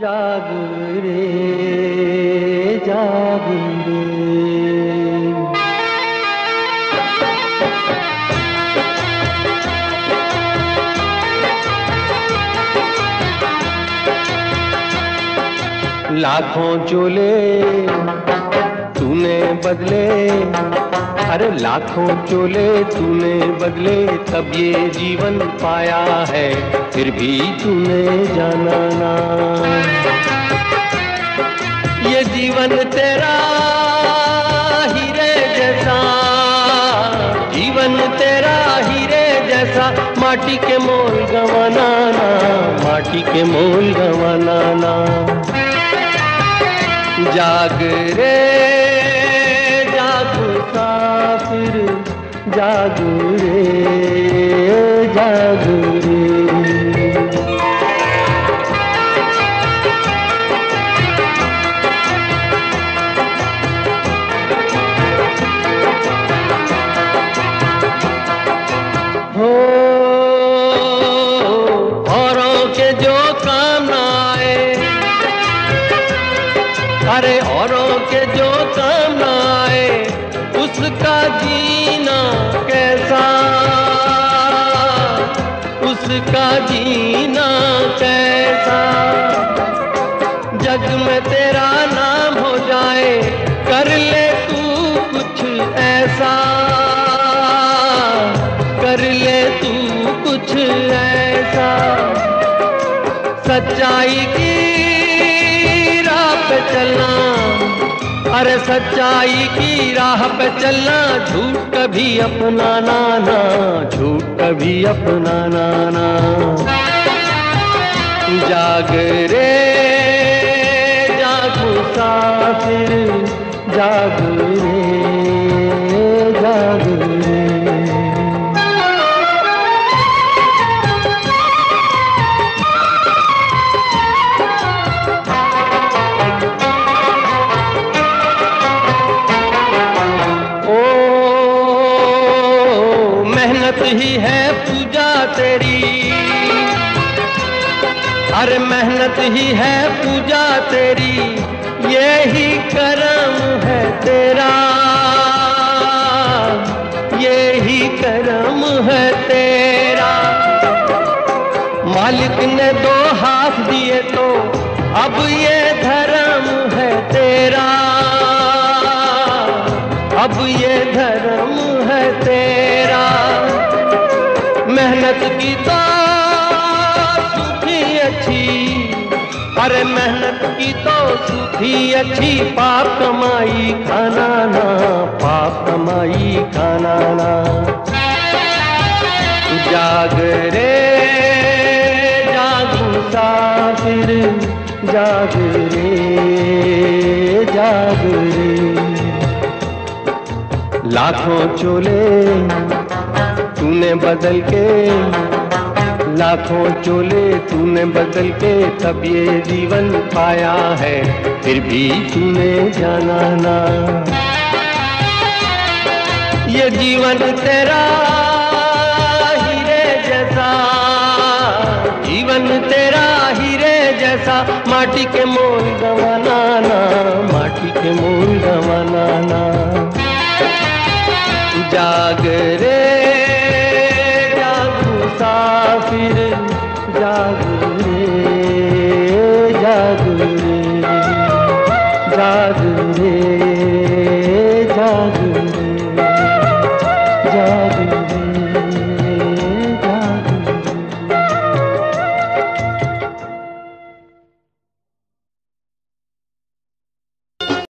जाग रे जाग रे। लाखों चोले तूने बदले, अरे लाखों चोले तूने बदले, तब ये जीवन पाया है। फिर भी तूने जाना ना। ये जीवन तेरा हीरे जैसा, जीवन तेरा हीरे जैसा, माटी के मोल गवाना ना, माटी के मोल गवाना ना। जाग रे, जाग काफिर जाग रे। अरे औरों के जो काम आए उसका जीना कैसा? उसका जीना कैसा? जग में तेरा नाम हो जाए, कर ले तू कुछ ऐसा। कर ले तू कुछ ऐसा। सच्चाई की पे चलना। अरे सच्चाई की राह पे चलना। झूठ कभी अपना ना झूठ कभी अपना ना जाग रे, जाग मुसाफिर जाग मेहनत ही है पूजा तेरी। अरे मेहनत ही है पूजा तेरी यही करम है तेरा। यही करम है तेरा। मालिक ने दो हाथ दिए तो अब ये की तो सूखी अच्छी, अरे मेहनत की तो सूखी अच्छी, पाप कमाई खाना ना, पाप कमाई खाना ना। जाग रे, जाग मुसाफिर जाग रे जाग रे। लाखों चोले तूने बदल के, लाखों चोले तूने बदल के, तब ये जीवन पाया है, फिर भी तूने जाना ना। ये जीवन तेरा हीरे जैसा, जीवन तेरा हीरे जैसा, माटी के मोल गवाना ना, माटी के मोल गवाना ना। जागरे अपराध मेरे।